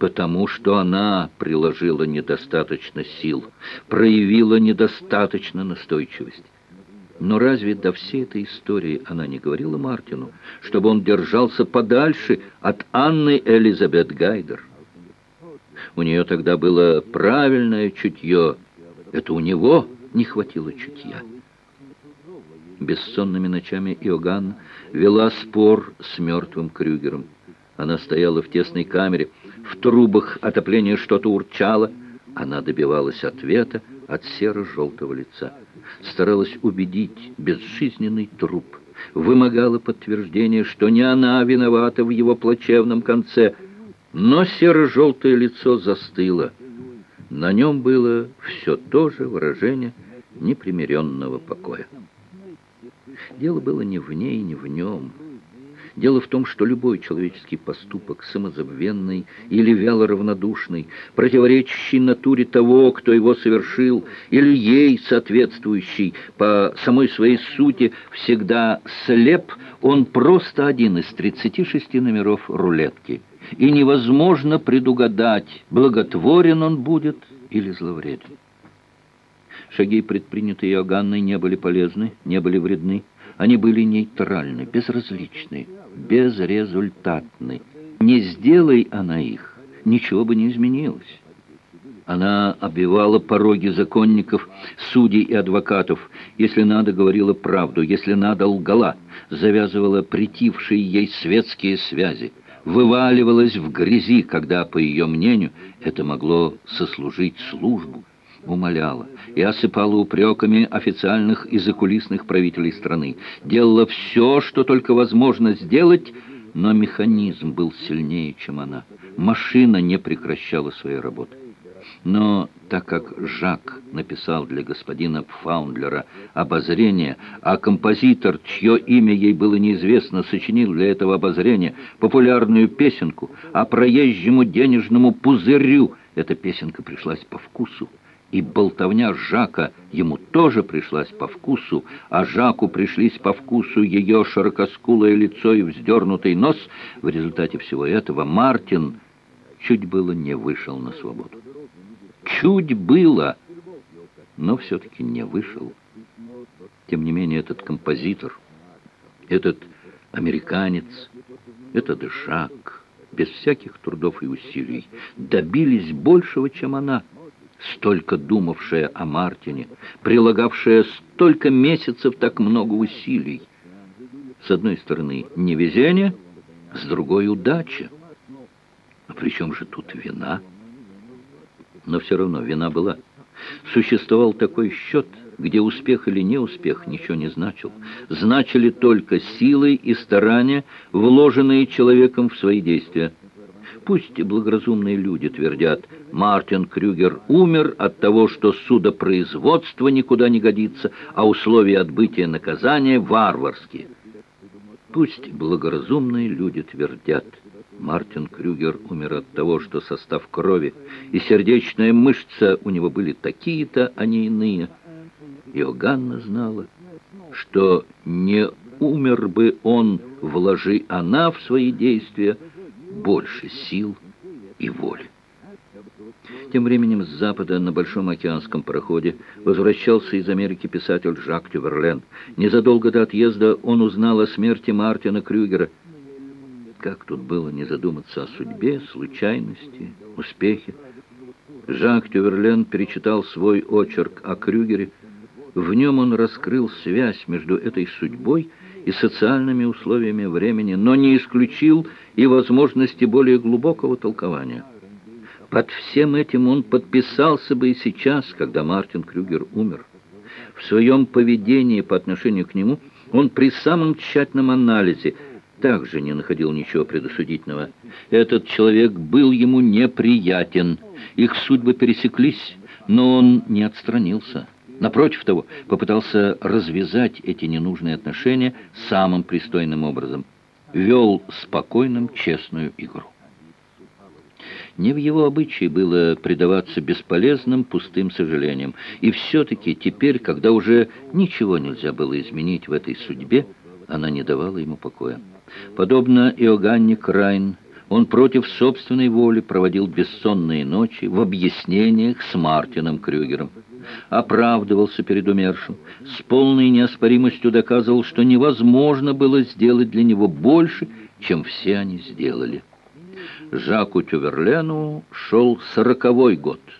потому что она приложила недостаточно сил, проявила недостаточно настойчивость. Но разве до всей этой истории она не говорила Мартину, чтобы он держался подальше от Анны Элизабет Гайдер? У нее тогда было правильное чутье. Это у него не хватило чутья. Бессонными ночами Иоганн вела спор с мертвым Крюгером. Она стояла в тесной камере, в трубах отопления что-то урчало. Она добивалась ответа от серо-желтого лица. Старалась убедить безжизненный труп. Вымогала подтверждение, что не она виновата в его плачевном конце. Но серо-желтое лицо застыло. На нем было все то же выражение непримиренного покоя. Дело было не в ней, не в нем. Дело в том, что любой человеческий поступок, самозабвенный или вяло равнодушный, противоречащий натуре того, кто его совершил, или ей соответствующий по самой своей сути, всегда слеп, он просто один из 36 номеров рулетки. И невозможно предугадать, благотворен он будет или зловреден. Шаги, предпринятые Иоганной, не были полезны, не были вредны. Они были нейтральны, безразличны, безрезультатны. Не сделай она их, ничего бы не изменилось. Она обивала пороги законников, судей и адвокатов. Если надо, говорила правду, если надо, лгала. Завязывала притившие ей светские связи. Вываливалась в грязи, когда, по ее мнению, это могло сослужить службу умоляла и осыпала упреками официальных и закулисных правителей страны. Делала все, что только возможно сделать, но механизм был сильнее, чем она. Машина не прекращала своей работы. Но так как Жак написал для господина Пфаундлера обозрение, а композитор, чье имя ей было неизвестно, сочинил для этого обозрения популярную песенку о проезжему денежному пузырю, эта песенка пришлась по вкусу и болтовня Жака ему тоже пришлась по вкусу, а Жаку пришлись по вкусу ее широкоскулое лицо и вздернутый нос, в результате всего этого Мартин чуть было не вышел на свободу. Чуть было, но все-таки не вышел. Тем не менее, этот композитор, этот американец, этот Жак, без всяких трудов и усилий, добились большего, чем она – столько думавшая о Мартине, прилагавшая столько месяцев так много усилий. С одной стороны невезение, с другой удача. А при чем же тут вина? Но все равно вина была. Существовал такой счет, где успех или неуспех ничего не значил. Значили только силы и старания, вложенные человеком в свои действия. Пусть благоразумные люди твердят, Мартин Крюгер умер от того, что судопроизводство никуда не годится, а условия отбытия наказания варварские. Пусть благоразумные люди твердят, Мартин Крюгер умер от того, что состав крови и сердечная мышца у него были такие-то, а не иные. Иоганна знала, что не умер бы он, вложи она в свои действия, больше сил и воли. Тем временем с запада на Большом океанском пароходе возвращался из Америки писатель Жак Тюверлен. Незадолго до отъезда он узнал о смерти Мартина Крюгера. Как тут было не задуматься о судьбе, случайности, успехе? Жак Тюверлен перечитал свой очерк о Крюгере. В нем он раскрыл связь между этой судьбой и социальными условиями времени, но не исключил и возможности более глубокого толкования. Под всем этим он подписался бы и сейчас, когда Мартин Крюгер умер. В своем поведении по отношению к нему он при самом тщательном анализе также не находил ничего предосудительного. Этот человек был ему неприятен. Их судьбы пересеклись, но он не отстранился. Напротив того, попытался развязать эти ненужные отношения самым пристойным образом. Вел спокойным, честную игру. Не в его обычае было предаваться бесполезным, пустым сожалениям. И все-таки теперь, когда уже ничего нельзя было изменить в этой судьбе, она не давала ему покоя. Подобно Иоганне Крайн, Он против собственной воли проводил бессонные ночи в объяснениях с Мартином Крюгером. Оправдывался перед умершим, с полной неоспоримостью доказывал, что невозможно было сделать для него больше, чем все они сделали. Жаку Тюверлену шел сороковой год –